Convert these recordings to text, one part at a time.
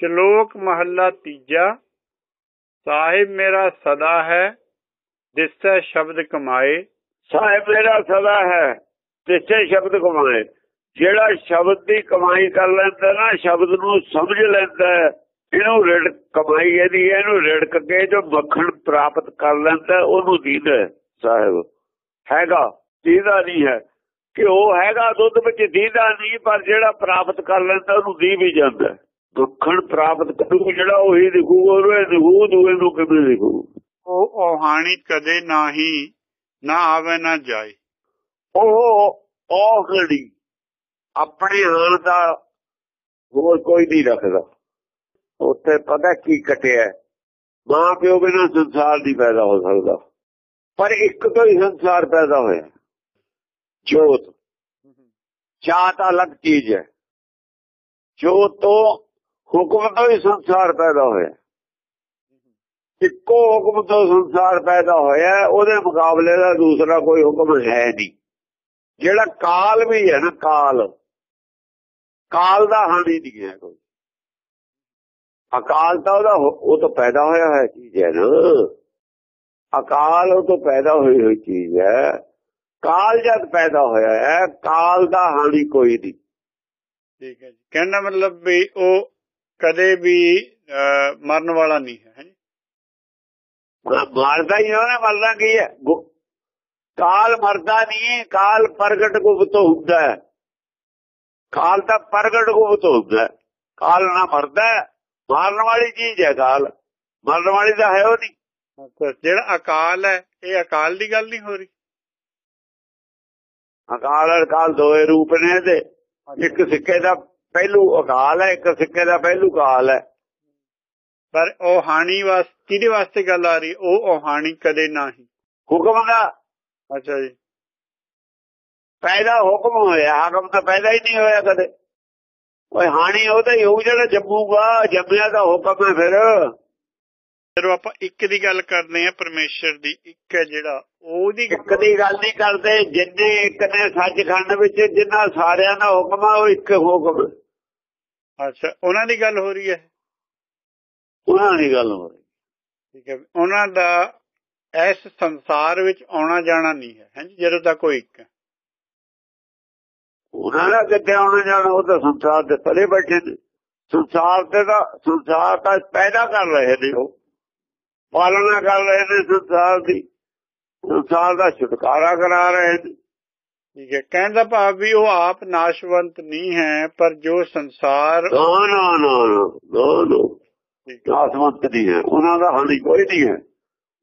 ਸ਼ਲੋਕ ਮਹੱਲਾ ਤੀਜਾ, ਸਾਹਿਬ ਮੇਰਾ ਸਦਾ ਹੈ, ਦਿਸੈ ਸ਼ਬਦ ਕਮਾਏ। ਸਾਹਿਬ ਮੇਰਾ ਸਦਾ ਹੈ ਤਿੱਥੇ ਸ਼ਬਦ ਕਮਾਏ। ਜਿਹੜਾ ਸ਼ਬਦ ਦੀ ਕਮਾਈ ਕਰ ਲੈਂਦਾ ਨਾ, ਸ਼ਬਦ ਨੂੰ ਸਮਝ ਲੈਂਦਾ ਇਹਨੂੰ ਰਿੜ ਕਮਾਈ ਇਹਦੀ ਇਹਨੂੰ ਰਿੜਕ ਕੇ ਜੋ ਮੱਖਣ ਪ੍ਰਾਪਤ ਕਰ ਲੈਂਦਾ ਉਹਨੂੰ ਦੀਦਾ ਸਾਹਿਬ। ਹੈਗਾ, ਦੀਦਾ ਨਹੀਂ ਹੈ। ਕਿ ਉਹ ਹੈਗਾ, ਦੁੱਧ ਵਿੱਚ ਦੀਦਾ ਨਹੀਂ, ਪਰ ਜਿਹੜਾ ਪ੍ਰਾਪਤ ਕਰ ਲੈਂਦਾ, ਉਹਨੂੰ ਦੀ ਵੀ ਜਾਂਦਾ ਹੈ। ਮੱਖਣ ਪ੍ਰਾਪਤ ਕਰੂ ਜਿਹੜਾ ਉਹੀ ਦਿਖੂ ਉਹਨੂੰ ਦਿਖੂ ਦੂਏ ਨੂੰ ਕਿਵੇਂ ਦਿਖੂ? ਉਹ ਔਹਾਣੀ ਕਦੇ ਨਾਹੀ ਨਾ ਆਵੇ ਨਾ ਜਾਏ। ਉਹ ਘੜੀ ਆਪਣੇ ਹਾਲ ਦਾ ਹੋਰ ਕੋਈ ਨਹੀਂ ਰੱਖਦਾ। ਉੱਥੇ ਪਤਾ ਕੀ ਕਟਿਆ ਮਾਂ ਪਿਓ ਬਿਨਾਂ ਸੰਸਾਰ ਨਹੀਂ ਪੈਦਾ ਹੋ ਸਕਦਾ। ਪਰ ਇੱਕ ਤੋਂ ਹੀ ਸੰਸਾਰ ਪੈਦਾ ਹੋਇਆ ਜੋਤ। ਚਾਤ ਅਲੱਗ ਚੀਜ਼ ਹੈ। ਜੋਤ ਤੋਂ ਹੁਕਮ ਤੋਂ ਹੀ ਸੰਸਾਰ ਪੈਦਾ ਹੋਇਆ। ਇੱਕੋ ਹੁਕਮ ਤੋਂ ਸੰਸਾਰ ਪੈਦਾ ਹੋਇਆ, ਉਹਦੇ ਮੁਕਾਬਲੇ ਦਾ ਦੂਸਰਾ ਕੋਈ ਹੁਕਮ ਹੈ ਨਹੀਂ। ਜਿਹੜਾ ਕਾਲ ਵੀ ਹੈ ਨਾ, ਕਾਲ। ਕਾਲ ਦਾ ਹਾਨੀ ਨਹੀਂ ਹੈ ਕੋਈ। ਅਕਾਲ ਤਾਂ ਉਹਦਾ ਹੋ- ਉਹ ਤਾਂ ਪੈਦਾ ਹੋਇਆ ਹੋਇਆ ਚੀਜ਼ ਹੈ ਨਾ। ਅਕਾਲ ਉਹ ਤੋਂ ਪੈਦਾ ਹੋਈ ਹੋਈ ਚੀਜ਼ ਹੈ। ਕਾਲ ਜਦ ਪੈਦਾ ਹੋਇਆ ਹੈ, ਕਾਲ ਦਾ ਹਾਨੀ ਕੋਈ ਨਹੀਂ। ਠੀਕ ਹੈ ਜੀ। ਕਹਿਣ ਮਤਲਬ ਵੀ ਉਹ ਕਦੇ ਵੀ ਮਰਨ ਵਾਲਾ ਨਹੀਂ ਹੈ ਹੈਂ ਜੀ। ਮਾਰਦਾ ਹੀ ਉਹਨੇ ਮਰਨਾ ਕੀ ਹੈ? ਕਾਲ ਮਰਦਾ ਨਹੀਂ ਕਾਲ ਪ੍ਰਗਟ ਗੁਪਤ ਹੁੰਦਾ ਹੈ। ਕਾਲ ਤਾਂ ਪ੍ਰਗਟ ਗੁਪਤ ਹੁੰਦਾ ਹੈ। ਕਾਲ ਨਾ ਮਰਦਾ ਮਾਰਨ ਵਾਲੀ ਚੀਜ਼ ਹੈ ਕਾਲ। ਮਰਨ ਵਾਲੀ ਤਾਂ ਹੈ ਉਹ ਨਹੀਂ। ਅੱਛਾ ਜਿਹੜਾ ਅਕਾਲ ਹੈ ਇਹ ਅਕਾਲ ਦੀ ਗੱਲ ਨਹੀਂ ਹੋ ਰਹੀ? ਅਕਾਲ ਔਰ ਕਾਲ ਦੋਏ ਰੂਪ ਨੇ ਇਹਦੇ। ਇੱਕ ਸਿੱਕੇ ਦਾ ਪਹਿਲੂ ਅਕਾਲ ਹੈ ਇੱਕ ਸਿੱਕੇ ਦਾ ਪਹਿਲੂ ਕਾਲ ਹੈ। ਪਰ ਉਹ ਹਾਨੀ ਵਾਸਤੇ ਕਿਹਦੇ ਵਾਸਤੇ ਗੱਲ ਆ ਰਹੀ? ਉਹ ਔਹਾਣੀ ਕਦੇ ਨਾਹੀ। ਹੁਕਮ ਦਾ। ਅੱਛਾ ਜੀ। ਪੈਦਾ ਹੁਕਮ ਹੋਇਆ ਹੁਕਮ ਤਾਂ ਪੈਦਾ ਹੀ ਨਹੀਂ ਹੋਇਆ ਕਦੇ। ਓਏ ਹਾਨੀ ਉਹਦਾ ਹੀ ਹੋਊ ਜਿਹੜਾ ਜੰਮੂਗਾ ਜੰਮਿਆ ਦਾ ਹੁਕਮ ਹੈ ਫਿਰ। ਜਦੋਂ ਆਪਾਂ ਇੱਕ ਦੀ ਗੱਲ ਕਰਦੇ ਆ ਪਰਮੇਸ਼ਰ ਦੀ ਇੱਕ ਹੈ ਜਿਹੜਾ ਉਹਦੀ ਇੱਕ ਦੀ ਗੱਲ ਨਹੀਂ ਕਰਦੇ ਜਿੰਨੇ ਇੱਕ ਨੇ ਸੱਚਖੰਡ ਵਿੱਚ ਜਿੰਨਾ ਸਾਰਿਆਂ ਦਾ ਹੁਕਮ ਆ ਉਹ ਇੱਕ ਹੁਕਮ ਹੈ। ਅੱਛਾ ਉਹਨਾਂ ਦੀ ਗੱਲ ਹੋ ਰਹੀ ਹੈ? ਉਹਨਾਂ ਦੀ ਗੱਲ ਹੋ ਰਹੀ ਠੀਕ ਹੈ ਉਹਨਾਂ ਦਾ ਇਸ ਸੰਸਾਰ ਵਿੱਚ ਆਉਣਾ ਜਾਣਾ ਨਹੀਂ ਹੈ ਹਾਂਜੀ ਜਦੋਂ ਤੱਕ ਉਹ ਇੱਕ ਹੈ। ਉਹਨਾਂ ਦਾ ਕਿੱਥੇ ਆਉਣਾ ਜਾਣਾ ਉਹ ਤਾਂ ਸੰਸਾਰ ਦੇ ਪਰੇ ਬੈਠੇ ਨੇ। ਸੰਸਾਰ ਤੇ ਦਾ ਸੰਸਾਰ ਤਾਂ ਪੈਦਾ ਕਰ ਰਹੇ ਨੇ ਉਹ। ਪਾਲਣਾ ਕਰ ਰਹੇ ਨੇ ਸੰਸਾਰ ਦੀ। ਸੰਸਾਰ ਦਾ ਛੁਟਕਾਰਾ ਕਰਾ ਰਹੇ ਨੇ। ਠੀਕ ਹੈ। ਕਹਿਣ ਦਾ ਭਾਵ ਵੀ ਉਹ ਆਪ ਨਾਸ਼ਵੰਤ ਨਹੀਂ ਹੈ ਪਰ ਜੋ ਸੰਸਾਰ ਨਾ ਨਾ ਨਾ ਨਾ ਨਾ। ਨਾ ਠੀਕ ਹੈ, ਆਸਮੰਤ ਨਹੀਂ ਹੈ। ਉਹਨਾਂ ਦਾ ਹਾਨੀ ਕੋਈ ਨਹੀਂ ਹੈ।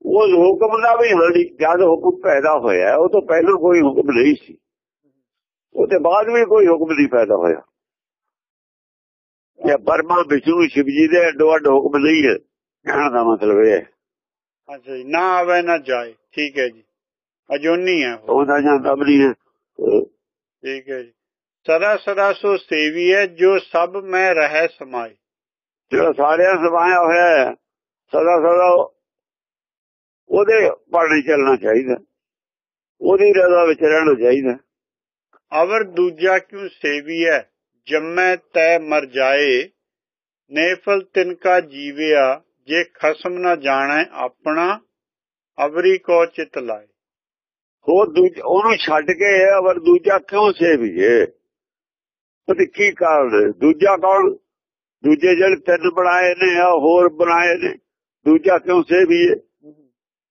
ਉਹ ਹੁਕਮ ਦਾ ਵੀ ਹਾਨੀ ਜਦ ਹੁਕਮ ਪੈਦਾ ਹੋਇਆ ਉਹ ਤੋਂ ਪਹਿਲਾਂ ਕੋਈ ਹੁਕਮ ਨਹੀਂ ਸੀ। ਉਹਦੇ ਬਾਅਦ ਵੀ ਕੋਈ ਹੁਕਮ ਨਹੀਂ ਪੈਦਾ ਹੋਇਆ। ਇਹ ਬਰਮਾ ਵਿਸ਼ਨੂੰ ਸ਼ਿਵ ਜੀ ਦੇ ਅੱਡੋ ਅੱਡ ਹੁਕਮ ਨਹੀਂ ਹੈ। ਕਹਿਣ ਦਾ ਮਤਲਬ ਇਹ ਹੈ। ਅੱਛਾ ਜੀ ਨਾ ਆਵੇ ਨਾ ਜਾਏ। ਠੀਕ ਹੈ ਜੀ। ਅਜੋਨੀ ਹੈ ਉਹ। ਉਹਦਾ ਜਾਂਦਾ ਵੀ ਨਹੀਂ ਹੈ। ਠੀਕ ਹੈ ਜੀ। ਸਦਾ ਸਦਾ ਸੋ ਸੇਵੀ ਹੈ ਜੋ ਸਭ ਮੈਂ ਰਹਿ ਸਮਾਏ ਜਿਹੜਾ ਸਾਰਿਆਂ ਸਮਾਇਆ ਹੋਇਆ ਹੈ ਸਦਾ ਸਦਾ ਉਹਦੇ ਪਾਣੀ ਚੱਲਣਾ ਚਾਹੀਦਾ। ਉਹਦੀ ਰਜ਼ਾ ਵਿੱਚ ਰਹਿਣਾ ਚਾਹੀਦਾ। ਅਵਰ ਦੂਜਾ ਕਿਉ ਸੇਵੀ ਹੈ? ਜੰਮੈ ਤੈ ਮਰ ਜਾਏ ਨੇਫਲ ਤਿਨਕਾ ਜੀਵਿਆ ਜੇ ਖਸਮ ਨਾ ਜਾਣੈ ਆਪਣਾ ਅਵਰੀ ਕੋ ਚਿਤ ਲਾਏ। ਦੂਜ ਉਹਨੂੰ ਛੱਡ ਕੇ ਅਵਰ ਦੂਜਾ ਕਿਉਂ ਸੇਵੀਏ? ਉਹਦੀ ਕੀ ਕਾਰਨ? ਦੂਜਾ ਕੌਣ? ਦੂਜੇ ਜਿਹੜੇ ਤਿੰਨ ਬਣਾਏ ਨੇ ਆ ਹੋਰ ਬਣਾਏ ਨੇ ਦੂਜਾ ਕਿਉਂ ਸੇਵੀਏ?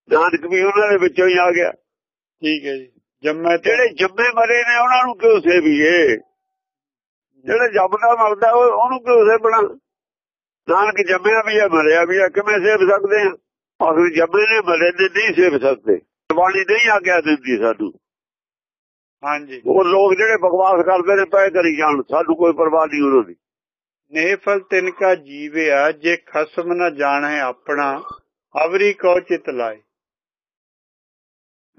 ਨਾਨਕ ਵੀ ਉਹਨਾਂ ਦੇ ਵਿੱਚੋਂ ਹੀ ਆ ਗਿਆ। ਠੀਕ ਹੈ ਜੀ। ਜੰਮੈ ਜਿਹੜੇ ਜੰਮੇ ਮਰੇ ਨੇ ਉਹਨਾਂ ਨੂੰ ਕਿਉਂ ਸੇਵੀਏ? ਜਿਹੜੇ ਜੰਮਦਾ ਮਰਦਾ ਉਹ- ਉਹਨੂੰ ਕਿਉਂ ਸੇਵਣਾ? ਨਾਨਕ ਜੰਮਿਆ ਵੀ ਹੈ ਮਰਿਆ ਵੀ ਹੈ ਕਿਵੇਂ ਸੇਵ ਸਕਦੇ ਆ? ਆਖਰ ਜੰਮੇ ਨੇ ਮਰੇ ਨੇ ਨਹੀਂ ਸੇਵ ਸਕਦੇ। ਬਾਣੀ ਨਹੀਂ ਆਗਿਆ ਦਿੰਦੀ ਸਾਨੂੰ ਹਾਂਜੀ। ਉਹ ਲੋਕ ਜਿਹੜੇ ਬਕਵਾਸ ਕਰਦੇ ਨੇ ਪਏ ਕਰੀ ਜਾਣ ਸਾਨੂੰ ਕੋਈ ਪਰਵਾਹ ਨਹੀਂ ਉਹਨਾਂ ਦੀ। ਨੇਫਲ ਤਿਨਕਾ ਜੀਵਿਆ ਜੇ ਖਸਮ ਨਾ ਜਾਣੈ ਆਪਣਾ ਅਵਰੀ ਕੋ ਚਿਤ ਲਾਏ।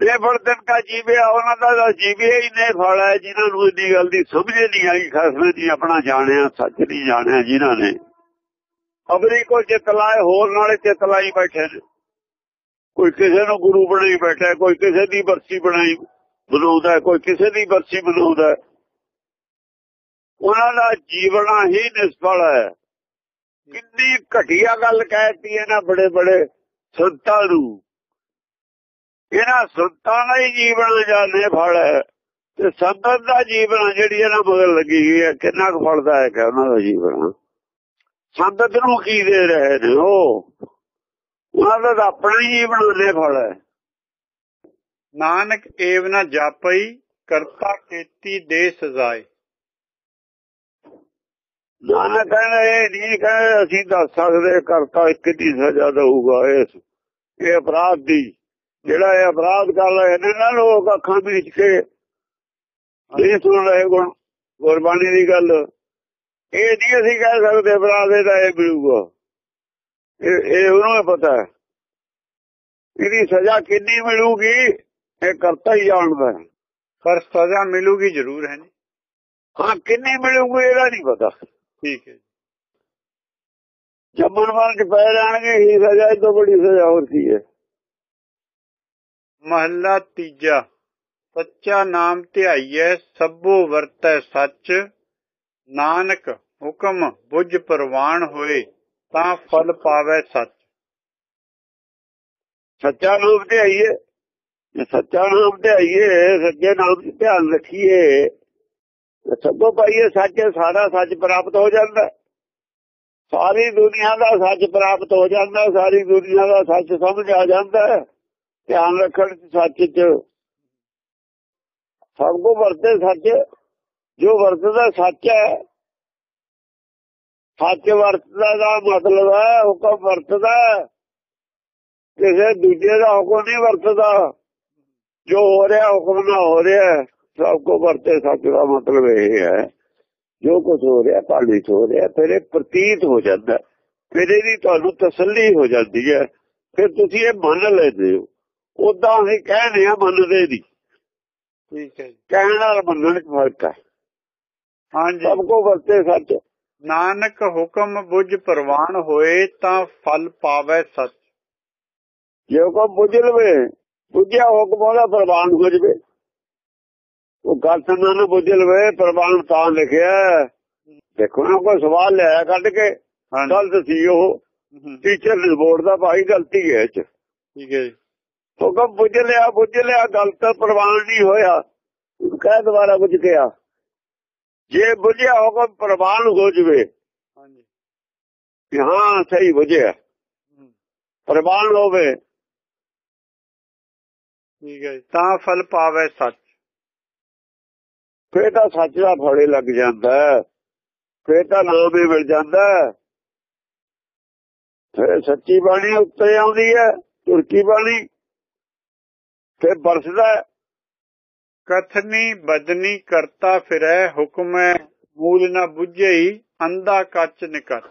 ਇਹ ਫੜਦਨ ਕਾ ਜੀਵਿਆ ਉਹਨਾਂ ਦਾ ਜੀਵਿਆ ਹੀ ਨੇ ਫਲ ਹੈ ਜਿਨ੍ਹਾਂ ਨੂੰ ਇੰਨੀ ਗੱਲ ਦੀ ਸਮਝ ਨਹੀਂ ਆਈ ਖਸਮੇ ਦੀ ਆਪਣਾ ਜਾਣਿਆ ਸੱਚ ਨਹੀਂ ਜਾਣਿਆ ਜਿਨ੍ਹਾਂ ਨੇ। ਅਬਰੀ ਕੋ ਚਿਤ ਲਾਏ ਹੋਰ ਨਾਲੇ ਚਿਤ ਲਾਈ ਬੈਠੇ ਨੇ। ਕੋਈ ਕਿਸੇ ਨੂੰ ਗੁਰੂ ਬਣਾਈ ਬੈਠਾ ਕੋਈ ਕਿਸੇ ਦੀ ਬਰਸੀ ਬਣਾਈ ਬਣਾਉਂਦਾ ਕੋਈ ਕਿਸੇ ਦੀ ਬਰਸੀ ਬਣਾਉਂਦਾ ਉਹਨਾਂ ਦਾ ਜੀਵਨਾ ਹੀ ਨਿਸਫਲ ਹੈ। ਕਿੰਨੀ ਘਟੀਆ ਗੱਲ ਕਹਿਤੀ ਇਹਨਾਂ ਬੜੇ ਬੜੇ ਸੰਤਾਂ ਨੂੰ। ਇਹਨਾਂ ਸੰਤਾਂ ਦਾ ਹੀ ਜੀਵਨ ਜਾਣੇ ਫਲ ਹੈ ਤੇ ਸੰਗਤ ਦਾ ਜੀਵਨ ਜਿਹੜੀ ਇਹਨਾਂ ਮਗਰ ਲੱਗੀ ਹੋਈ ਹੈ, ਕਿੰਨਾ ਕੁ ਫਲਦਾ ਹੈ ਕਿ ਉਹਨਾਂ ਦਾ ਜੀਵਨ। ਸੰਗਤ ਨੂੰ ਕੀ ਦੇ ਰਹੇ ਨੇ ਉਹ? ਉਹਨਾਂ ਦਾ ਆਪਣਾ ਹੀ ਜੀਵਨ ਫਲ ਹੈ। ਨਾਨਕ ਏਵ ਨਾ ਜਾਪਈ, ਕਰਤਾ ਕੀਤੀ ਦੇ ਸਜ਼ਾਏ। ਨਾਨਕ ਕਹਿੰਦਾ, ਇਹ ਨਹੀਂ ਕਹਿੰਦੇ, ਅਸੀਂ ਦੱਸ ਸਕਦੇ ਕਰਤਾ ਕਿੰਨੀ ਸਜ਼ਾ ਦਊਗਾ ਇਸ, ਇਹ ਅਪਰਾਧ ਦੀ। ਜਿਹੜਾ ਇਹ ਅਪਰਾਧ ਕਰ ਰਹੇ ਨੇ ਨਾ ਲੋਕ ਅੱਖਾਂ ਵਿੱਚ ਕੇ ਇਹ ਸੁਣ ਰਹੇ ਗੁਣ ਗੁਰਬਾਣੀ ਦੀ ਗੱਲ। ਇਹ ਨਹੀਂ ਅਸੀਂ ਕਹਿ ਸਕਦੇ ਅਪਰਾਧ ਇਹਦਾ ਇਹ ਮਿਲੂਗਾ। ਇਹ ਇਹ ਉਹਨੂੰ ਪਤਾ ਹੈ। ਇਹਦੀ ਸਜ਼ਾ ਕਿੰਨੀ ਮਿਲੂਗੀ ਇਹ ਕਰਤਾ ਹੀ ਜਾਣਦਾ ਪਰ ਸਜ਼ਾ ਮਿਲੂਗੀ ਜ਼ਰੂਰ ਹੈ ਜੀ। ਹਾਂ ਕਿੰਨੀ ਮਿਲੂਗੀ ਇਹਦਾ ਨਹੀਂ ਪਤਾ। ਠੀਕ ਹੈ ਜੰਮਣ ਵਾਲ ਚ ਪੈ ਜਾਣਗੇ ਹੀ ਸਜ਼ਾ ਇਹ ਤੋਂ ਬੜੀ ਸਜ਼ਾ ਹੋਰ ਕੀ ਹੈ। ਮਹੱਲਾ ਤੀਜਾ। ਸੱਚਾ ਨਾਮ ਧਿਆਈਐ ਸਭੋ ਵਰਤੈ ਸੱਚ। ਨਾਨਕ ਹੁਕਮ ਬੁੱਝ ਪ੍ਰਵਾਨ ਹੋਏ। ਤਾਂ ਫਲ ਪਾਵੇ ਸੱਚ। ਸੱਚਾ ਨਾਮ ਤੇ ਆਈਏ ਜੇ ਸੱਚਾ ਨਾਮ ਤੇ ਆਈਏ ਸੱਚੇ ਨਾਮ ਦੀ ਧਿਆਨ ਰੱਖੀਏ ਸਭੋ ਪਾਈਏ ਸੱਚ, ਸਾਰਾ ਸੱਚ ਪ੍ਰਾਪਤ ਹੋ ਜਾਂਦਾ। ਸਾਰੀ ਦੁਨੀਆ ਦਾ ਸੱਚ ਪ੍ਰਾਪਤ ਹੋ ਜਾਂਦਾ, ਸਾਰੀ ਦੁਨੀਆ ਦਾ ਸੱਚ ਸਮਝ ਆ ਜਾਂਦਾ। ਧਿਆਨ ਰੱਖਣ ਸੱਚ ਚ। ਸਭ ਕੋ ਵਰਤੇ ਸੱਚ। ਜੋ ਵਰਤਦਾ ਸੱਚ ਹੈ ਸੱਚ ਵਰਤਦਾ ਦਾ ਮਤਲਬ ਹੈ ਹੁਕਮ ਵਰਤਦਾ ਕਿਸੇ ਦੂਜੇ ਦਾ ਹੁਕਮ ਨਹੀਂ ਵਰਤਦਾ। ਜੋ ਹੋ ਰਿਹਾ ਹੁਕਮ ਨਾਲ ਹੋ ਰਿਹਾ ਸਭ ਕੋ ਵਰਤੇ ਸੱਚ ਦਾ ਮਤਲਬ ਇਹ ਹੈ। ਜੋ ਕੁਝ ਹੋ ਰਿਹਾ ਪਾਲਿਤ ਹੋ ਰਿਹਾ ਫਿਰ ਇਹ ਪ੍ਰਤੀਤ ਹੋ ਜਾਂਦਾ ਫਿਰ ਇਹਦੀ ਤੁਹਾਨੂੰ ਤਸੱਲੀ ਹੋ ਜਾਂਦੀ ਹੈ। ਫਿਰ ਤੁਸੀਂ ਇਹ ਮੰਨ ਲੈਂਦੇ ਹੋ। ਉਦਾਂ ਅਸੀਂ ਕਹਿੰਦੇ ਆ ਮੰਨਦੇ ਨਹੀਂ। ਠੀਕ ਹੈ ਕਹਿਣ ਨਾਲ ਮੰਨਣ ਚ ਫ਼ਰਕ ਹੈ। ਹਾਂਜੀ। ਸਭ ਕੋ ਵਰਤੇ ਸੱਚ। ਨਾਨਕ ਹੁਕਮ ਬੁੱਝ ਪ੍ਰਵਾਨ ਹੋਏ ਤਾਂ ਫਲ ਪਾਵੇ ਸੱਚ। ਜੇ ਕੋ ਬੁੱਝ ਲਵੇ ਬੁੱਝਿਆ ਹੁਕਮ ਉਹਦਾ ਪ੍ਰਵਾਨ ਹੋ ਜਵੇ। ਉਹ ਗੱਲ ਸੁਣਨ ਨੂੰ ਬੁੱਝ ਲਵੇ ਪ੍ਰਵਾਨ ਤਾਂ ਲਿਖਿਆ। ਦੇਖੋ ਨਾ ਕੋਈ ਸਵਾਲ ਲਿਆ ਕੱਢ ਕੇ ਗਲਤ ਸੀ ਉਹ। ਟੀਚਰ ਨੇ ਬੋਰਡ ਦਾ ਭਾਈ ਗਲਤੀ ਹੈ ਚ। ਠੀਕ ਹੈ ਜੀ। ਹੁਕਮ ਬੁੱਝ ਲਿਆ ਬੁੱਝ ਲਿਆ ਗਲਤ ਪ੍ਰਵਾਨ ਨਹੀਂ ਹੋਇਆ। ਕਹਿ ਦੁਬਾਰਾ ਬੁੱਝ ਗਿਆ ਜੇ ਬੁੱਝਿਆ ਹੁਕਮ ਪ੍ਰਵਾਨ ਹੋ ਜਵੇ। ਹਾਂਜੀ। ਹਾਂ ਸਹੀ ਬੁੱਝਿਆ। ਪ੍ਰਵਾਨ ਹੋਵੇ। ਠੀਕ ਹੈ ਤਾਂ ਫਲ ਪਾਵੇ ਸੱਚ। ਫੇਰ ਤਾਂ ਸੱਚ ਦਾ ਫੜੇ ਲੱਗ ਜਾਂਦਾ। ਫੇਰ ਤਾਂ ਨਾਮ ਹੀ ਮਿਲ ਜਾਂਦਾ। ਫਿਰ ਸੱਚੀ ਬਾਣੀ ਉੱਤੇ ਆਉਂਦੀ ਹੈ ਤੁਰਕੀ ਬਾਣੀ। ਫਿਰ ਬਰਸਦਾ ਹੈ। ਕਥਨੀ ਬਦਨੀ ਕਰਤਾ ਫਿਰੈ, ਹੁਕਮੈ ਮੂਲ ਨਾ ਬੁੱਝਈ ਅੰਦਾ ਕੱਚ ਨਿਕਟ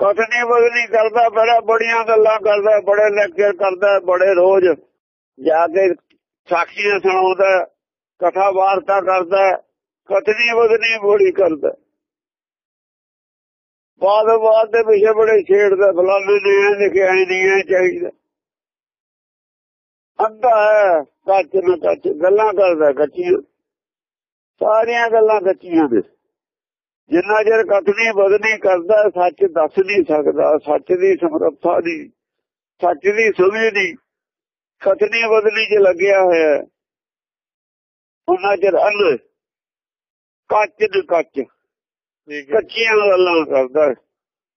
ਕਥਨੀ ਬਦਨੀ ਕਰਦਾ ਬੜਾ ਬੜੀਆਂ ਗੱਲਾਂ ਕਰਦਾ, ਬੜੇ ਲੈਕਚਰ ਕਰਦਾ, ਬੜੇ ਰੋਜ਼ ਜਾ ਕੇ ਸਾਖੀਆਂ ਸੁਣਾਉਂਦਾ ਕਥਾ ਵਾਰਤਾ ਕਰਦਾ, ਕਥਨੀ ਬਦਨੀ ਬੋੜੀ ਕਰਦਾ। ਬਾਦ ਬਾਦ ਦੇ ਪਿਛੇ ਬੜੇ ਛੇੜਦਾ, ਫਲਾਣੇ ਨੇ ਇਹ ਲਿਖਿਆ ਨਹੀਂ ਚਾਹੀਦਾ। ਅੰਧਾ ਹੈ ਕੱਚ ਨਾ ਕੱਚ ਗੱਲਾਂ ਕਰਦਾ ਕੱਚੀਆਂ ਸਾਰੀਆਂ ਗੱਲਾਂ ਕੱਚੀਆਂ ਨੇ। ਜਿੰਨਾ ਚਿਰ ਕਥਨੀ ਬਦਨੀ ਕਰਦਾ ਸੱਚ ਦੱਸ ਨਹੀਂ ਸਕਦਾ ਸੱਚ ਦੀ ਸਮਰੱਥਾ ਦੀ ਸੱਚ ਦੀ ਸਮਝ ਦੀ ਕਥਨੀ ਬਦਨੀ 'ਚ ਲੱਗਿਆ ਹੋਇਆ। ਉਹਨਾਂ ਚਿਰ ਅੰਨ ਕੱਚ ਦੇ ਕੱਚ। ਕੱਚੀਆਂ ਗੱਲਾਂ ਕਰਦਾ।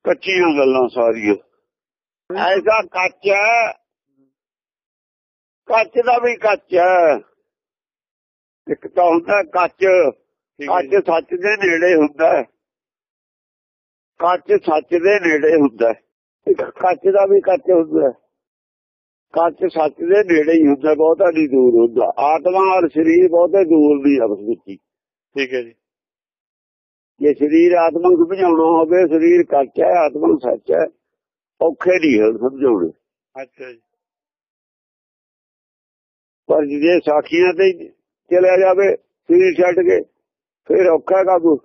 ਕੱਚੀਆਂ ਗੱਲਾਂ ਸਾਰੀਆਂ। ਐਸਾ ਕੱਚ ਹੈ ਕੱਚ ਦਾ ਵੀ ਕੱਚ ਹੈ। ਇੱਕ ਤਾਂ ਹੁੰਦਾ ਕੱਚ ਕੱਚ। ਸੱਚ ਦੇ ਨੇੜੇ ਹੁੰਦਾ ਕੱਚ ਸੱਚ ਦੇ ਨੇੜੇ ਹੁੰਦਾ ਕੱਚ ਦਾ ਵੀ ਕੱਚ ਹੁੰਦਾ ਕੱਚ ਸੱਚ ਦੇ ਨੇੜੇ ਹੀ ਹੁੰਦਾ ਬਹੁਤਾ ਨਹੀਂ ਦੂਰ ਹੁੰਦਾ। ਆਤਮਾ ਔਰ ਸਰੀਰ ਬਹੁਤੇ ਦੂਰ ਨਹੀਂ ਆਪਸ ਵਿੱਚ। ਠੀਕ ਹੈ ਜੀ। ਜੇ ਸਰੀਰ ਆਤਮਾ ਨੂੰ ਸਮਝਾਉਣਾ ਹੋਵੇ ਸਰੀਰ ਕੱਚ ਹੈ ਆਤਮਾ ਸੱਚ ਹੈ ਔਖੇ ਨਹੀਂ ਸਮਝਾਉਣੇ। ਅੱਛਾ ਜੀ। ਪਰ ਜੇ ਸਾਖੀਆਂ ਤੇ ਚਲਿਆ ਜਾਵੇ ਸਰੀਰ ਛੱਡ ਕੇ, ਫਿਰ ਔਖਾ ਕਾਬੂ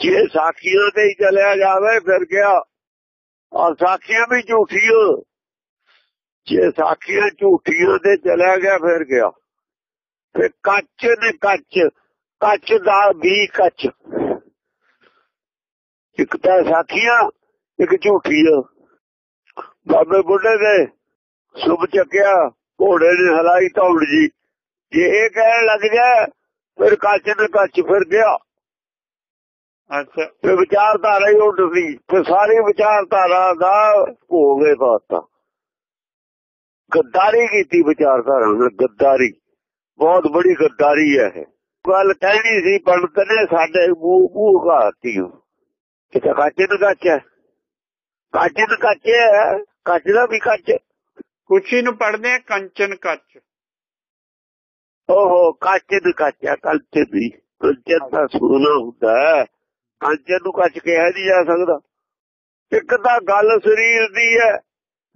ਜੇ ਸਾਖੀਆਂ ਤੇ ਹੀ ਚਲਿਆ ਜਾਵੇ, ਫਿਰ ਗਿਆ ਔਰ ਸਾਖੀਆਂ ਵੀ ਝੂਠੀਆਂ। ਜੇ ਸਾਖੀਆਂ ਝੂਠੀਆਂ ਤੇ ਚਲਿਆ ਗਿਆ, ਫਿਰ ਗਿਆ ਫਿਰ ਕੱਚ ਨੇ ਕੱਚ ਕੱਚ ਦਾ ਵੀ ਕੱਚ। ਇੱਕ ਤਾਂ ਸਾਖੀਆਂ, ਇੱਕ ਝੂਠੀ ਬਾਬੇ ਬੁੱਢੇ ਦੇ ਸੁਭ ਚੱਕਿਆ। ਘੋੜੇ ਨੇ ਹਲਾਈ ਧੌੜ ਜੀ। ਜੇ ਇਹ ਕਹਿਣ ਲੱਗ ਜਾ ਫਿਰ ਕੱਚ ਨੇ ਕੱਚ ਫਿਰ ਗਿਆ। ਅੱਛਾ। ਤੇ ਵਿਚਾਰਧਾਰਾ ਹੀ ਉੱਡਦੀ ਤੇ ਸਾਰੀ ਵਿਚਾਰਧਾਰਾ ਦਾ ਭੋਗੇ ਪਾਤਾ ਗੱਦਾਰੀ ਕੀਤੀ ਵਿਚਾਰਧਾਰਾ ਨਾਲ ਗੱਦਾਰੀ। ਬਹੁਤ ਬੜੀ ਗੱਦਾਰੀ ਹੈ ਇਹ। ਗੱਲ ਕਹਿਣੀ ਸੀ ਪੰਡਤ ਨੇ ਸਾਡੇ ਮੂੰਹ ਮੂੰਹ ਘਾਤੀ ਇਹ ਤਾਂ ਕੱਚ ਨੂੰ ਕੱਚ ਕੱਚ ਨੂੰ ਕੱਚ ਕੱਚ ਦਾ ਵੀ ਕੱਚ ਕੁਚੀ ਨੂੰ ਪੜਦੇ ਆ ਕੰਚਨ ਕੱਚ। ਓਹੋ ਕੱਚ ਦੀ ਕੱਚ ਆ ਕੱਚ ਦੀ ਕੰਚਨ ਦਾ ਸੋਨਾ ਹੁੰਦਾ ਕੰਚਨ ਨੂੰ ਕੱਚ ਕਿਹਾ ਨਹੀਂ ਜਾ ਸਕਦਾ। ਇੱਕ ਤਾਂ ਗੱਲ ਸਰੀਰ ਦੀ ਹੈ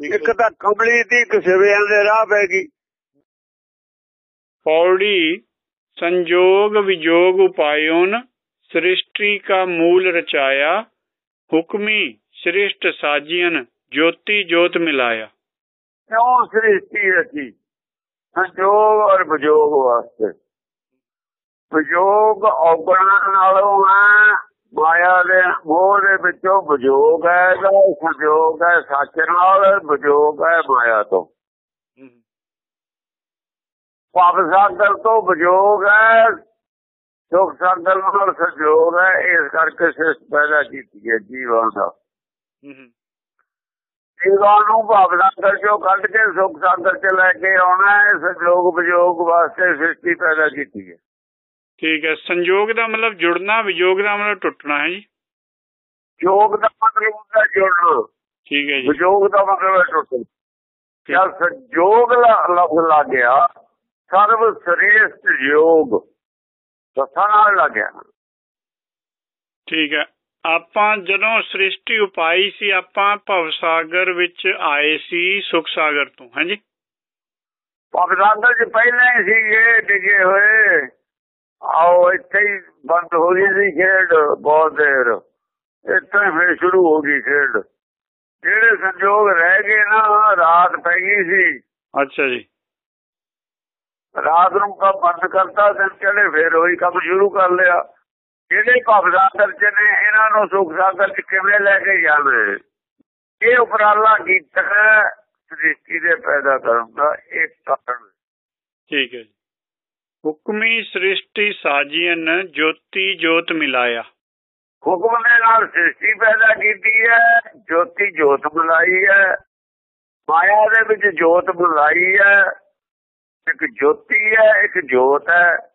ਇੱਕ ਤਾਂ ਕੰਬਲੀ ਦੀ ਕਿਸਵਿਆਂ ਦੇ ਰਾਹ ਪੈ ਗਈ। ਪੌੜੀ ਸੰਜੋਗ ਵਿਜੋਗ ਉਪਾਇਓਨ ਸ੍ਰਿਸ਼ਟੀ ਕਾ ਮੂਲ ਰਚਾਇਆ ਹੁਕਮੀ ਸ੍ਰਿਸ਼ਟ ਸਾਜੀਨ ਜੋਤੀ ਜੋਤ ਮਿਲਾਇਆ। ਕਿਉਂ ਸ੍ਰਿਸ਼ਟੀ ਰਚੀ ਸੰਜੋਗ ਔਰ ਵਿਜੋਗ ਵਾਸਤੇ। ਵਿਜੋਗ ਔਗਣਾ ਨਾਲੋਂ ਹੈ ਮਾਇਆ ਦੇ ਮੋਹ ਦੇ ਵਿੱਚੋਂ ਵਿਜੋਗ ਹੈ ਦਾ ਸੰਜੋਗ ਹੈ, ਸੱਚ ਨਾਲ ਵਿਜੋਗ ਹੈ ਮਾਇਆ ਤੋਂ। ਪਾਪ ਸਾਗਰ ਤੋਂ ਵਿਜੋਗ ਹੈ, ਸੁਖ ਸਾਗਰ ਨਾਲ ਸੰਜੋਗ ਹੈ, ਇਸ ਕਰਕੇ ਸ੍ਰਿਸ਼ਟ ਪੈਦਾ ਕੀਤੀ ਹੈ ਜੀਵਾਂ ਦਾ। ਜੀਵਾਂ ਨੂੰ ਭਾਵ ਸਾਗਰ ਚੋਂ ਕੱਢ ਕੇ ਸੁਖ ਸਾਗਰ ਚ ਲੈ ਕੇ ਆਉਣਾ ਹੈ ਸੰਜੋਗ ਵਿਜੋਗ ਵਾਸਤੇ ਸ੍ਰਿਸ਼ਟੀ ਪੈਦਾ ਕੀਤੀ ਹੈ। ਠੀਕ ਹੈ ਸੰਜੋਗ ਦਾ ਮਤਲਬ ਜੁੜਨਾ ਵਿਜੋਗ ਦਾ ਮਤਲਬ ਟੁੱਟਣਾ ਹੈ ਜੀ? ਜੋਗ ਦਾ ਮਤਲਬ ਹੁੰਦਾ ਜੁੜਨਾ। ਠੀਕ ਹੈ ਜੀ। ਵਿਜੋਗ ਦਾ ਮਤਲਬ ਹੈ ਟੁੱਟਣਾ। ਜਦ ਸੰਜੋਗ ਲਫ਼ਜ਼ ਲੱਗ ਗਿਆ ਸਰਵ ਸ੍ਰੇਸ਼ਟ ਯੋਗ ਸਥਾ ਨਾਲ ਲੱਗ ਗਿਆ ਠੀਕ ਹੈ। ਆਪਾਂ ਜਦੋਂ ਸ੍ਰਿਸ਼ਟੀ ਉਪਾਈ ਸੀ ਆਪਾਂ ਭਵ ਸਾਗਰ ਵਿੱਚ ਆਏ ਸੀ ਸੁਖ ਸਾਗਰ ਤੋਂ ਹਾਂਜੀ? ਪਬਦਾਂਦਰ ਚ ਪਹਿਲਾਂ ਹੀ ਸੀਗੇ ਡਿੱਗੇ ਹੋਏ। ਆਓ ਇੱਥੇ ਹੀ ਬੰਦ ਹੋ ਗਈ ਸੀ ਖੇਡ ਬਹੁਤ ਦੇਰ। ਇੱਥੇ ਫਿਰ ਸ਼ੁਰੂ ਹੋ ਗਈ ਖੇਡ। ਜਿਹੜੇ ਸੰਜੋਗ ਰਹਿ ਗਏ ਨਾ ਰਾਤ ਪੈ ਗਈ ਸੀ। ਅੱਛਾ ਜੀ। ਰਾਤ ਨੂੰ ਕੰਮ ਬੰਦ ਕਰਤਾ ਦਿਨ ਚੜੇ ਫੇਰ ਉਹੀ ਕੰਮ ਸ਼ੁਰੂ ਕਰ ਲਿਆ। ਜਿਹੜੇ ਭਵਦਾਂਦਰ ਚ ਨੇ ਇਹਨਾਂ ਨੂੰ ਸੁਖ ਸਾਗਰ ਚ ਕਿਵੇਂ ਲੈ ਕੇ ਜਾਣਾ ਇਹ ਉਪਰਾਲਾ ਕੀਤਾ ਸ੍ਰਿਸ਼ਟੀ ਦੇ ਪੈਦਾ ਕਰਨ ਦਾ ਇੱਕ ਕਾਰਨ। ਠੀਕ ਹੈ ਹੁਕਮੀ ਸ੍ਰਿਸ਼ਟੀ ਸਾਜੀਨ ਜੋਤੀ ਜੋਤ ਮਿਲਾਇਆ। ਹੁਕਮ ਦੇ ਨਾਲ ਸ੍ਰਿਸ਼ਟੀ ਪੈਦਾ ਕੀਤੀ ਹੈ ਜੋਤੀ ਜੋਤ ਬੁਲਾਈ ਹੈ। ਮਾਇਆ ਦੇ ਵਿੱਚ ਜੋਤ ਬੁਲਾਈ ਹੈ। ਇੱਕ ਜੋਤੀ ਹੈ ਇੱਕ ਜੋਤ ਹੈ।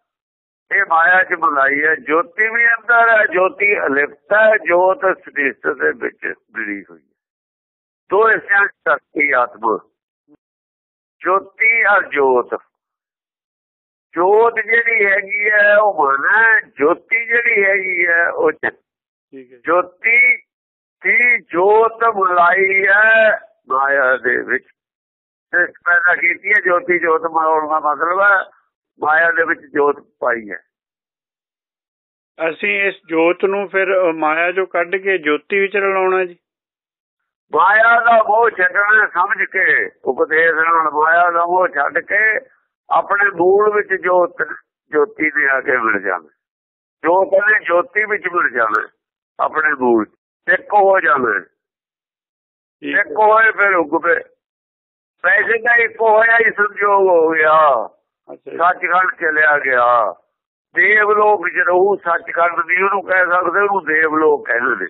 ਇਹ ਮਾਇਆ ਚ ਬੁਲਾਈ ਹੈ ਜੋਤੀ ਵੀ ਅੰਦਰ ਹੈ ਜੋਤੀ ਅਲਿਪਤ ਹੈ ਜੋਤ ਸ੍ਰਿਸ਼ਟ ਦੇ ਵਿੱਚ ਮਿਲੀ ਹੋਈ ਹੈ। ਦੋ ਇਸਿਆਂ ਸ਼ਕਤੀ ਆਤਮਾ। ਜੋਤੀ ਔਰ ਜੋਤ। ਜੋਤ ਜਿਹੜੀ ਹੈਗੀ ਹੈ ਉਹ ਮਨ ਹੈ। ਜੋਤੀ ਜਿਹੜੀ ਹੈਗੀ ਹੈ ਉਹ ਠੀਕ ਹੈ ਜੋਤੀ ਦੀ ਜੋਤ ਬੁਲਾਈ ਹੈ ਮਾਇਆ ਦੇ ਵਿੱਚ। ਇਸ ਪੈਦਾ ਕੀਤੀ ਹੈ ਜੋਤੀ ਜੋਤ ਮਾਉਣ ਦਾ ਮਤਲਬ ਹੈ। ਮਾਇਆ ਦੇ ਵਿੱਚ ਜੋਤ ਪਾਈ ਹੈ। ਅਸੀਂ ਇਸ ਜੋਤ ਨੂੰ ਫਿਰ ਮਾਇਆ ਚੋਂ ਕੱਢ ਕੇ ਜੋਤੀ ਵਿੱਚ ਰਲਾਉਣਾ ਜੀ। ਮਾਇਆ ਦਾ ਮੋਹ ਛੱਡਣਾ ਸਮਝ ਕੇ ਉਪਦੇਸ਼ ਨਾਲ ਮਾਇਆ ਦਾ ਮੋਹ ਛੱਡ ਕੇ ਆਪਣੇ ਮੂਲ ਵਿੱਚ ਜੋਤ ਜੋਤੀ ਦੇ ਆ ਕੇ ਮਿਲ ਜਾਣਾ ਜੋਤ ਨੇ ਜੋਤੀ ਵਿੱਚ ਮਿਲ ਜਾਣਾ ਆਪਣੇ ਮੂਲ ਇੱਕ ਹੋ ਜਾਣਾ ਇੱਕ ਹੋਏ ਫਿਰ ਉਗਵੇ ਪੈਸੇ ਦਾ ਇੱਕ ਹੋਇਆ ਹੀ ਸੰਜੋਗ ਹੋ ਗਿਆ। ਸੱਚਖੰਡ ਚਲਿਆ ਗਿਆ। ਦੇਵ ਲੋਕ ਜਰੂਰ ਸੱਚਖੰਡ ਦੀ ਉਹਨੂੰ ਕਹਿ ਸਕਦੇ ਉਹਨੂੰ ਦੇਵ ਲੋਕ ਕਹਿੰਦੇ। ਨੇ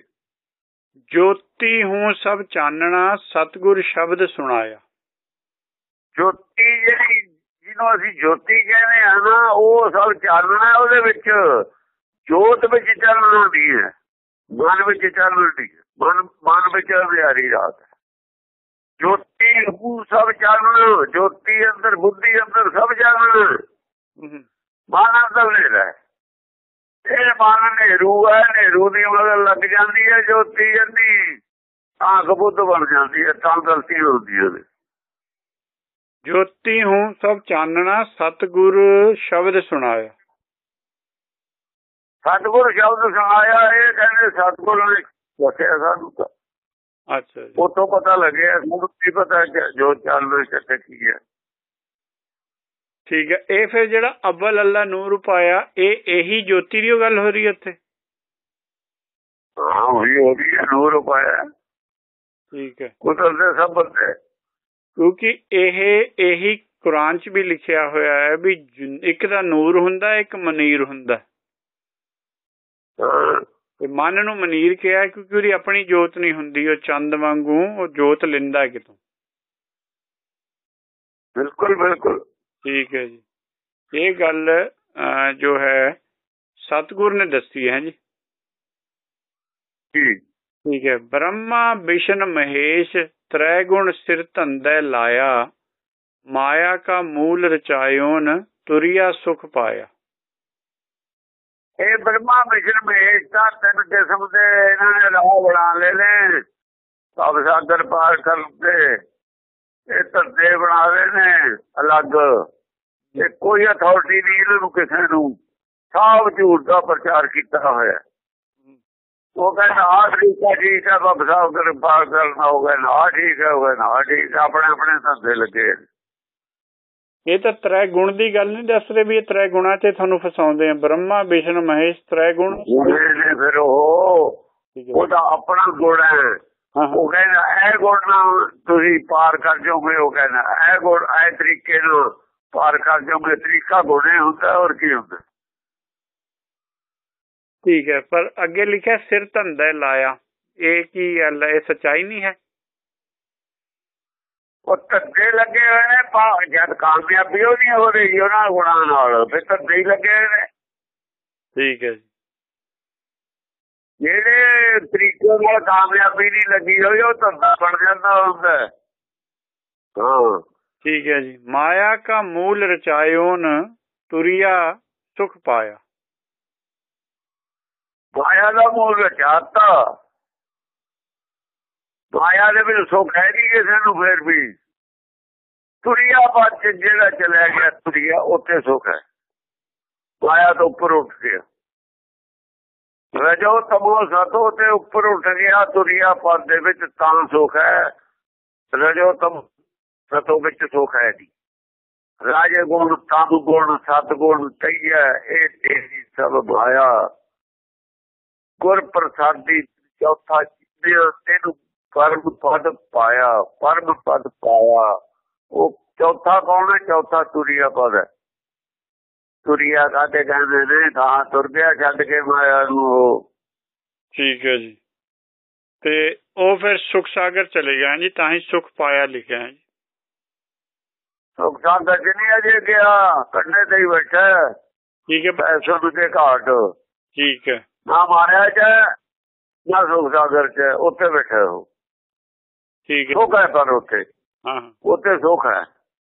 ਜੋਤੀ ਹੂੰ ਸਭ ਚਾਨਣਾ ਸਤਗੁਰ ਸ਼ਬਦ ਸੁਣਾਇਆ। ਜੋਤੀ ਜਿਹੜੀ ਜਿਹਨੂੰ ਅਸੀਂ ਜੋਤੀ ਕਹਿੰਦੇ ਆ ਨਾ ਉਹ ਸਭ ਚਾਨਣਾ ਉਹਦੇ ਵਿੱਚ। ਜੋਤ ਵਿੱਚ ਚੱਲਣਾ ਦੀ ਹੈ। ਮਨ ਵਿੱਚ ਚੱਲਣਾ ਦੀ ਮਨ ਮਨ ਵਿੱਚ ਹਜ਼ਾਰੀ ਰਾਤ ਜੋਤੀ ਹੂ ਸਭ ਚਾਨਣਾ ਜੋਤੀ ਅੰਦਰ ਬੁੱਧੀ ਅੰਦਰ ਸਭ ਚਾਨਣਾ ਮਨ ਅੰਦਰ ਨਹੀਂ ਰਹਿ ਇਹ ਮਨ ਨੇਰੂ ਹੈ ਨੇਰੂ ਦੀ ਮਗਰ ਲੱਗ ਜਾਂਦੀ ਹੈ ਜੋਤੀ ਜੰਦੀ। ਆਂਖ ਬੁੱਧ ਬਣ ਜਾਂਦੀ ਹੈ ਤਾਂ ਗਲਤੀ ਹੁੰਦੀ ਹੈ ਜੋਤੀ ਹੂੰ ਸਭ ਚਾਨਣਾ ਸਤਗੁਰ ਸ਼ਬਦ ਸੁਣਾਇਆ। ਸਤਗੁਰ ਸ਼ਬਦ ਸੁਣਾਇਆ ਇਹ ਕਹਿੰਦੇ ਸਤਗੁਰ ਨੇ ਦੱਸਿਆ ਸਾਨੂੰ ਤਾਂ। ਅੱਛਾ ਜੀ। ਉਤੋਂ ਪਤਾ ਲੱਗਿਆ ਸਾਨੂੰ ਕੀ ਪਤਾ ਜੋ ਚੱਲ ਰਿਹਾ ਹੈ ਕੀ ਹੈ। ਠੀਕ ਹੈ ਇਹ ਫਿਰ ਜਿਹੜਾ ਅਵਲ ਅੱਲਾ ਨੂਰ ਪਾਇਆ ਇਹ ਇਹੀ ਜੋਤੀ ਦੀ ਗੱਲ ਹੋ ਰਹੀ ਹੈ ਇੱਥੇ ਹਾਂ ਉਹੀ ਹੋ ਰਹੀ ਹੈ ਨੂਰ ਪਾਇਆ। ਠੀਕ ਹੈ। ਕੁਦਰਤ ਦੇ ਸਭ ਬੰਦੇ। ਕਿਉਂਕਿ ਇਹ ਇਹੀ ਕੁਰਾਨ 'ਚ ਵੀ ਲਿਖਿਆ ਹੋਇਆ ਹੈ ਵੀ ਇੱਕ ਦਾ ਨੂਰ ਹੁੰਦਾ ਇੱਕ ਮਨੀਰ ਹੁੰਦਾ। ਤੇ ਮਨ ਨੂੰ ਮਨੀਰ ਕਿਹਾ ਕਿਉਂਕਿ ਉਹਦੀ ਆਪਣੀ ਜੋਤ ਨਹੀਂ ਹੁੰਦੀ ਉਹ ਚੰਦ ਵਾਂਗੂ ਉਹ ਜੋਤ ਲਿੰਦਾ ਕਿਤੋਂ। ਬਿਲਕੁਲ ਬਿਲਕੁਲ। ਠੀਕ ਹੈ ਜੀ। ਇਹ ਗੱਲ ਜੋ ਹੈ ਸਤਿਗੁਰ ਨੇ ਦੱਸੀ ਹੈ ਜੀ। ਠੀਕ ਹੈ। ਬ੍ਰਹਮਾ ਵਿਸ਼ਨ ਮਹੇਸ਼ ਤ੍ਰੈ ਗੁਣ ਸਿਰ ਧੰਦੈ ਲਾਇਆ ਮਾਇਆ ਕਾ ਮੂਲ ਰਚਾਇਓਨ ਤੁਰਿਆ ਸੁਖ ਪਾਇਆ। ਇਹ ਬ੍ਰਹਮਾ ਵਿਸ਼ਨ ਮਹੇਸ਼ ਦਾ ਤਿੰਨ ਕਿਸਮ ਦੇ ਇਹਨਾਂ ਨੇ ਰਾਹ ਬਣਾ ਲਏ ਨੇ। ਸਭ ਸਾਗਰ ਪਾਰ ਕਰਦੇ ਇਹ ਧੰਦੇ ਬਣਾ ਲਏ ਨੇ ਅਲੱਗ। ਇਹ ਕੋਈ ਅਥਾਰਟੀ ਨਹੀਂ ਇਹਨਾਂ ਨੂੰ ਕਿਸੇ ਨੂੰ। ਸਭ ਝੂਠ ਦਾ ਪ੍ਰਚਾਰ ਕੀਤਾ ਹੋਇਆ। ਉਹ ਕਹਿੰਦਾ ਆ ਤਰੀਕਾ ਠੀਕ ਹੈ, ਬਾਬਾ ਸਾਹਿਬ ਕਰ ਪਾਰ ਕਰਨਾ ਹੋਗਾ ਨਾ ਠੀਕ ਹੈ ਹੋਗਾ ਨਾ ਠੀਕ ਹੈ ਆਪਣੇ ਆਪਣੇ ਧੰਦੇ ਲੱਗੇ। ਇਹ ਤਾਂ ਤ੍ਰੈ ਗੁਣ ਦੀ ਗੱਲ ਨਹੀਂ ਦੱਸਦੇ ਵੀ ਇਹ ਤ੍ਰੈ ਗੁਣਾ ਤੇ ਤੁਹਾਨੂੰ ਫਸਾਉਂਦੇ ਆ। ਬ੍ਰਹਮਾ ਵਿਸ਼ਨ ਮਹੇਸ਼ ਤ੍ਰੈ ਗੁਣ ਨੇ ਫਿਰ ਉਹ ਠੀਕ ਹੈ। ਉਹਦਾ ਆਪਣਾ ਗੁਣ ਹੈ। ਹਾਂ ਹਾਂ। ਉਹ ਕਹਿੰਦਾ ਇਹ ਗੁਣ ਨਾਲ ਤੁਸੀਂ ਪਾਰ ਕਰ ਜਾਓਗੇ ਉਹ ਕਹਿੰਦਾ ਇਹ ਗੁਣ ਇਹ ਤਰੀਕੇ ਨਾਲ ਪਾਰ ਕਰ ਜਾਓਗੇ ਤਰੀਕਾ ਗੁਣੇ ਹੁੰਦਾ ਹੋਰ ਕੀ ਹੁੰਦਾ? ਠੀਕ ਹੈ ਪਰ ਅੱਗੇ ਲਿਖਿਆ ਸਿਰ ਧੰਦਾ ਲਾਇਆ। ਇਹ ਕੀ ਗੱਲ ਹੈ? ਇਹ ਸੱਚਾਈ ਨਹੀਂ ਹੈ? ਉਹ ਧੱਕੇ ਲੱਗੇ ਹੋਏ ਨੇ ਪਾ ਜਦ ਕਾਮਯਾਬੀ ਉਹ ਨਹੀਂ ਹੋ ਰਹੀ ਉਹਨਾਂ ਗੁਣਾਂ ਨਾਲ ਫਿਰ ਧੱਕੇ ਲੱਗੇ ਨੇ। ਠੀਕ ਹੈ ਜੀ। ਜਿਹੜੇ ਤਰੀਕੇ ਨਾਲ ਕਾਮਯਾਬੀ ਨਹੀਂ ਲੱਗੀ ਹੋਈ ਉਹ ਧੰਦਾ ਬਣ ਜਾਂਦਾ ਹੁੰਦਾ ਹੈ। ਹਾਂ। ਠੀਕ ਹੈ ਜੀ। ਮਾਇਆ ਕਾ ਮੂਲ ਰਚਾਇਓਨ ਤੁਰਿਆ ਸੁਖ ਪਾਇਆ। ਮਾਇਆ ਦਾ ਮੂਲ ਰਚਾਤਾ। ਮਾਇਆ ਦੇ ਵਿੱਚ ਸੁੱਖ ਹੈ ਨਹੀਂ ਕਿਸੇ ਨੂੰ ਫੇਰ ਵੀ। ਤੁਰਿਆ ਬੱਚ ਜਿਹੜਾ ਚਲਾ ਗਿਆ ਤੁਰਿਆ ਉੱਥੇ ਸੁੱਖ ਹੈ। ਮਾਇਆ ਤੋਂ ਉੱਪਰ ਉੱਠ ਗਿਆ। ਰਜੋ ਤਮੋ ਸਤੋ ਤੇ ਉੱਪਰ ਉੱਠ ਗਿਆ ਤੁਰਿਆ ਪਦ ਦੇ ਵਿੱਚ ਤਾਂ ਸੁੱਖ ਹੈ। ਰਜੋ ਤਮ ਸਤੋ ਵਿੱਚ ਸੁੱਖ ਹੈ ਜੀ ਰਾਜੇ ਗੁਣ ਤਮ ਗੁਣ, ਸਤ ਗੁਣ ਤਈਆ ਇਹ ਤੇਰੀ ਸਭ ਮਾਇਆ। ਗੁਰ ਪ੍ਰਸਾਦੀ ਚੌਥਾ ਜਿਵੇਂ ਤੈਨੂੰ ਪਰਮ ਪਦ ਪਾਇਆ ਪਰਮ ਪਦ ਪਾਇਆ। ਉਹ ਚੌਥਾ ਕੌਣ ਹੈ? ਚੌਥਾ ਤੁਰਿਆ ਪਦ ਹੈ। ਤੁਰਿਆ ਕਾਤੇ ਕਹਿੰਦੇ ਨੇ? ਤਾਂ ਤੁਰ ਗਿਆ ਛੱਡ ਕੇ ਮਾਇਆ ਨੂੰ ਉਹ। ਠੀਕ ਹੈ ਜੀ। ਤੇ ਉਹ ਫਿਰ ਸੁਖ ਸਾਗਰ ਚਲੇ ਗਿਆ ਜੀ ਤਾਂ ਹੀ ਸੁਖ ਪਾਇਆ ਲਿਖਿਆ ਹੈ ਜੀ। ਸੁਖ ਸਾਗਰ ਨਹੀਂ ਅਜੇ ਗਿਆ ਕੰਡੇ ਤੇ ਹੀ ਬੈਠਾ ਹੈ, ਠੀਕ ਹੈ। ਪੈਸੋਂ ਦੇ ਘਾਟ। ਠੀਕ ਹੈ। ਨਾ ਮਾਰਿਆ ਚ ਨਾ ਸੁਖ ਸਾਗਰ ਚ ਉੱਥੇ ਬੈਠਾ ਉਹ। ਠੀਕ ਹੈ। ਸੁੱਖ ਹੈ ਪਰ ਉੱਥੇ। ਹਾਂ ਉੱਥੇ ਸੁੱਖ ਹੈ।